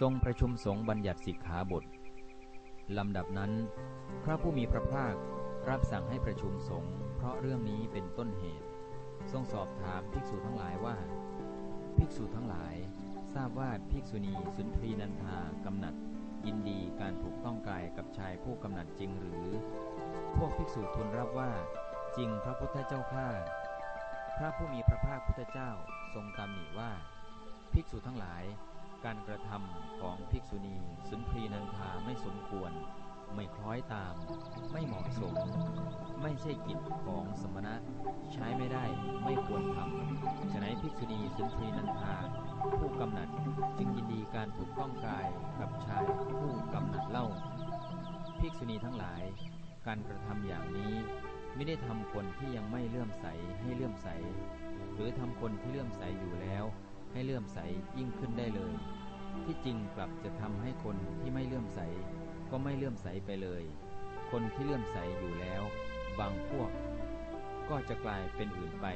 ทรงประชุมสงฆ์บัญญัติสิกขาบทลำดับนั้น พระผู้มีพระภาครับสั่งให้ประชุมสงฆ์เพราะเรื่องนี้เป็นต้นเหตุ ทรงสอบถามภิกษุทั้งหลายว่า ภิกษุทั้งหลาย ทราบว่าภิกษุณีสุนทรีนันทากำหนัด ยินดีการถูกต้องกายกับชายผู้กำหนัดจริงหรือ พวกภิกษุทูลรับว่า จริงพระพุทธเจ้าข้าพระผู้มีพระภาคพุทธเจ้าทรงตำหนิว่า ภิกษุทั้งหลาย การกระทำของภิกษุณีสุนทรีนันทาไม่สมควร ไม่คล้อยตาม ไม่เหมาะสม ไม่ใช่กิจของสมณะ ใช้ไม่ได้ไม่ควรทำฉะนั้นภิกษุณีสุนทรีนันทาผู้กำหนัดจึงยินดีการถูกต้องกายกับชายผู้กำหนัดเล่า ภิกษุณีทั้งหลาย การกระทำอย่างนี้ไม่ได้ทำคนที่ยังไม่เลื่อมใสให้เลื่อมใส หรือทำคนที่เลื่อมใสอยู่แล้ว ลื่อมใสยิ่งขึ้นได้เลย ที่จริงกลับจะทำให้คนที่ไม่เลื่อมใส ก็ไม่เลื่อมใสไปเลย คนที่เลื่อมใสอยู่แล้ว บางพวก ก็จะกลายเป็นอื่นไป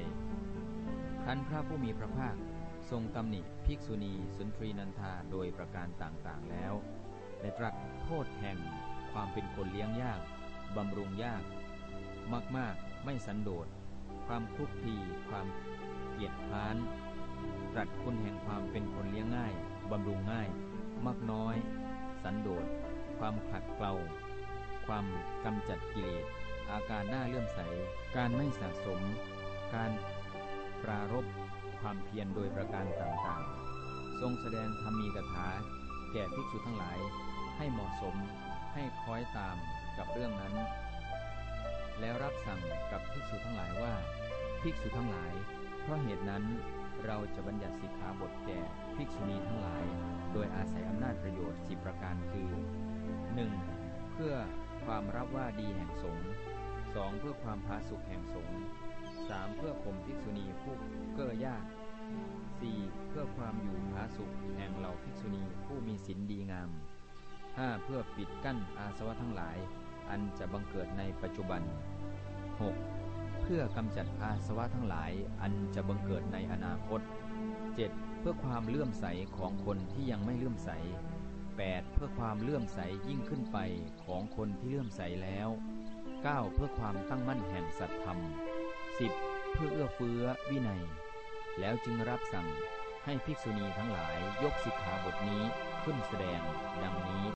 ครั้นพระผู้มีพระภาคทรงตำหนิภิกษุณีสุนทรีนันทาโดยประการต่างๆแล้วได้ตรัสโทษแห่งความเป็นคนเลี้ยงยาก บำรุงยาก มากๆ ไม่สันโดษ ความคลุกคลีความเกียจคร้าน ตรัสคุณแห่งความเป็นคนเลี้ยงง่าย บำรุงง่ายมากน้อย สันโดษ ความขัดเกลา ความกำจัดกิเลส อาการหน้าเลื่อมใส การไม่สะสม การปรารบความเพียรโดยประการต่างๆ ทรงแสดงธรรมีกถา แก่ภิกษุทั้งหลาย ให้เหมาะสม ให้คล้อยตามกับเรื่องนั้น แล้วรับสั่งกับภิกษุทั้งหลายว่า ภิกษุทั้งหลาย เพราะเหตุนั้น เราจะบัญญัติสิกขาบทแก่ภิกษุณีทั้งหลาย โดยอาศัยอำนาจประโยชน์สิประการคือ 1. เพื่อความรับว่าดีแห่งสงฆ์ 2. เพื่อความผาสุกแห่งสงฆ์ 3. เพื่อข่มภิกษุณีผู้เก้อยาก 4. เพื่อความอยู่ผาสุกแห่งเหล่าภิกษุณีผู้มีศีลดีงาม 5. เพื่อปิดกั้นอาสวะทั้งหลาย อันจะบังเกิดในปัจจุบัน 6. เพื่อกำจัดอาสวะทั้งหลายอันจะบังเกิดในอนาคต 7. เพื่อความเลื่อมใสของคนที่ยังไม่เลื่อมใส 8. เพื่อความเลื่อมใสยิ่งขึ้นไปของคนที่เลื่อมใสแล้ว 9. เพื่อความตั้งมั่นแห่งสัตธรรม 10. เพื่อเอื้อเฟื้อวินัย แล้วจึงรับสั่งให้ภิกษุณีทั้งหลายยกสิกขาบทนี้ขึ้นแสดงดังนี้